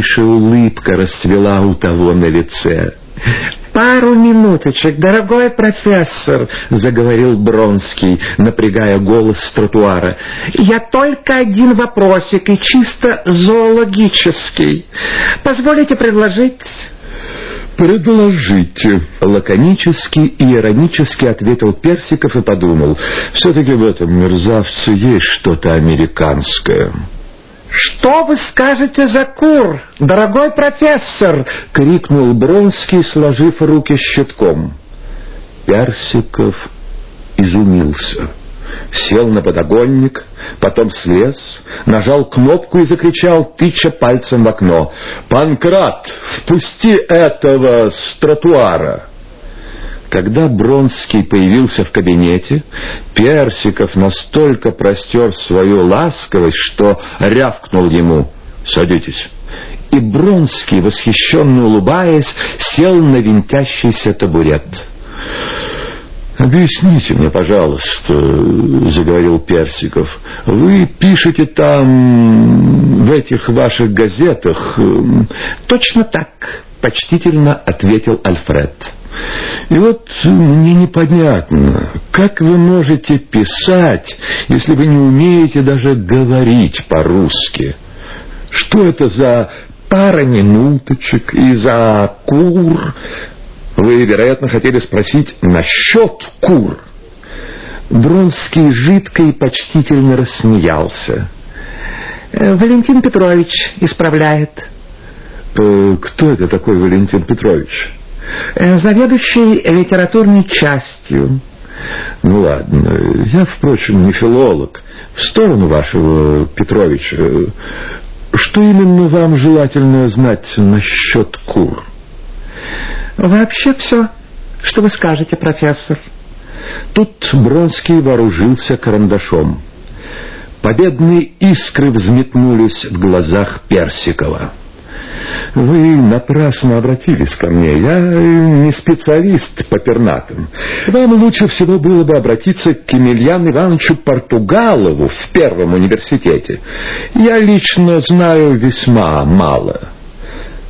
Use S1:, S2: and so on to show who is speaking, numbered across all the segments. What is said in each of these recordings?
S1: нежнейшая улыбка расцвела у того на лице.
S2: «Пару минуточек, дорогой профессор», — заговорил Бронский, напрягая голос с тротуара. «Я только один вопросик и чисто зоологический. Позволите предложить...»
S1: «Предложите!» — лаконически и иронически ответил Персиков и подумал. «Все-таки в этом мерзавце есть что-то американское».
S2: «Что вы скажете за кур, дорогой профессор?»
S1: — крикнул Бронский, сложив руки щитком. Персиков изумился. Сел на подогонник, потом слез, нажал кнопку и закричал, тыча пальцем в окно. «Панкрат, впусти этого с тротуара!» Когда Бронский появился в кабинете, Персиков настолько простер свою ласковость, что рявкнул ему «Садитесь». И Бронский, восхищенно улыбаясь, сел на винтящийся табурет. «Объясните мне, пожалуйста», — заговорил Персиков, — «вы пишете там, в этих ваших газетах...»
S2: «Точно так», — почтительно ответил Альфред.
S1: И вот мне непонятно, как вы можете писать, если вы не умеете даже говорить по-русски? Что это за пара минуточек и за кур? Вы, вероятно, хотели спросить насчет кур.
S2: Бронский жидко и почтительно рассмеялся. «Э, «Валентин Петрович исправляет».
S1: Э, «Кто это такой Валентин Петрович?»
S2: Э, заведующий литературной частью.
S1: Ну ладно, я, впрочем, не филолог. В сторону вашего Петровича. Что именно вам желательно знать насчет кур?
S2: Вообще все, что вы скажете, профессор.
S1: Тут Бронский вооружился карандашом. Победные искры взметнулись в глазах Персикова. Вы напрасно обратились ко мне. Я не специалист по пернатым. Вам лучше всего было бы обратиться к Емельяну Ивановичу Португалову в Первом университете. Я лично знаю весьма мало.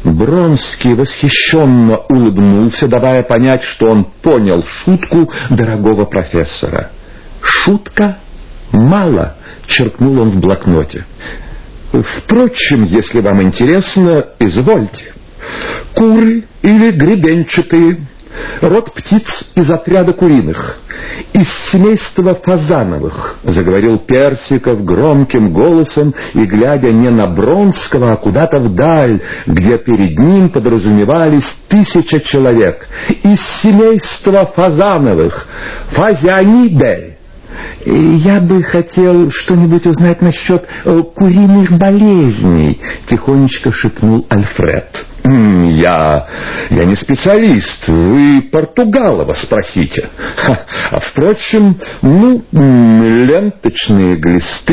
S1: Бронский восхищенно улыбнулся, давая понять, что он понял шутку дорогого профессора. «Шутка? Мало!» — черкнул он в блокноте. Впрочем, если вам интересно, извольте. Куры или гребенчатые, род птиц из отряда куриных, из семейства фазановых, заговорил Персиков громким голосом и глядя не на Бронского, а куда-то вдаль, где перед ним подразумевались тысяча человек, из семейства фазановых, фазианидей,
S2: «Я бы хотел что-нибудь узнать насчет э, куриных болезней», — тихонечко шепнул Альфред.
S1: «Я... я не специалист. Вы Португалова спросите. А, впрочем, ну, ленточные глисты